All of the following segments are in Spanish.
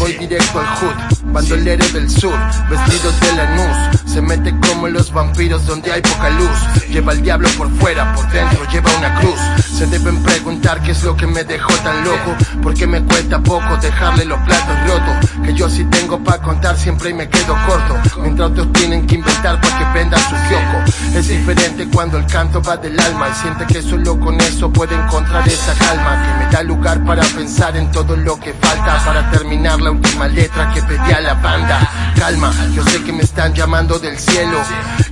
voy directo al hood. Bandolero del sur, vestido de la nuz. Se mete como los vampiros donde hay poca luz. Lleva al diablo por fuera, por dentro lleva una cruz. Se deben preguntar qué es lo que me dejó tan loco. Porque me cuesta poco dejarle los platos rotos. Que yo sí tengo pa' contar siempre y me quedo corto. Mientras otros tienen que inventar para que venda su kiosco. Es diferente cuando el canto va del alma y siente que solo con eso puede encontrar esa calma que me da lugar para pensar en todo lo que falta para terminar la última letra que pedía la banda. Calma, yo sé que me están llamando del cielo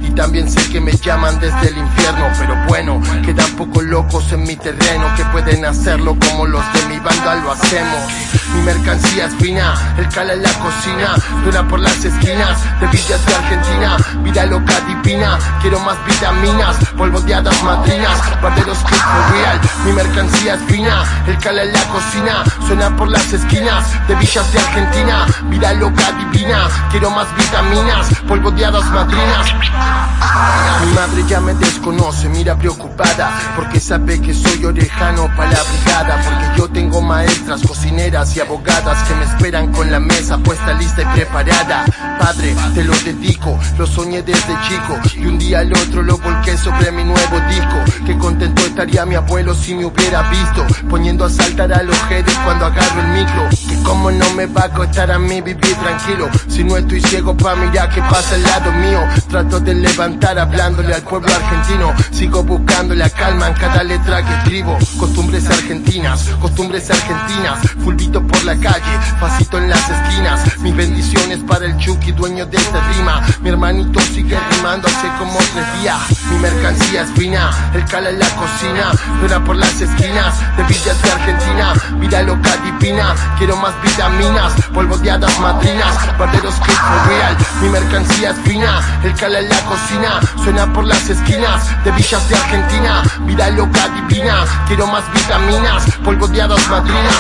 y también sé que me llaman desde el infierno, pero bueno, quedan poco locos en mi terreno que pueden hacerlo como los de mi banda lo hacemos. Mi mercancía es fina, el cala en la cocina, dura por las esquinas de villas de Argentina, vida loca divina, quiero más vitaminas, polvo de hadas madrinas, barderos que real. Mi mercancía es fina, el cala en la cocina, suena por las esquinas de villas de Argentina, vida loca quiero más vitaminas, polvo de hadas madrinas. Mi madre ya me desconoce, mira preocupada, porque sabe que soy orejano para la brigada, porque yo tengo maestras, cocineras y abogadas que me esperan con la mesa puesta lista y preparada. Padre, te lo dedico, lo soñé desde chico y un día al otro lo volqué sobre mi nuevo disco. Que contento estaría mi abuelo si me hubiera visto, poniendo a saltar a los jedes cuando agarro el micro. Como no me va a costar a mí vivir tranquilo, si no estoy ciego pa' mirar que pasa al lado mío. Trato de levantar hablándole al pueblo argentino, sigo buscando la calma en cada letra que escribo. Costumbres argentinas, costumbres argentinas, fulvito por la calle, pasito en las esquinas. Mis bendiciones para el Chucky, dueño de esta rima. Mi hermanito sigue rimando hace como tres días. Mi mercancía es fina, el cala en la cocina, dura por las esquinas de villas de Argentina. Vida loca divina, quiero más vitaminas, polvo de hadas madrinas, barderos que real. Mi mercancía es fina, el cala en la cocina, suena por las esquinas de villas de Argentina. Vida loca divina, quiero más vitaminas, polvo de hadas madrinas.